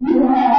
Yeah.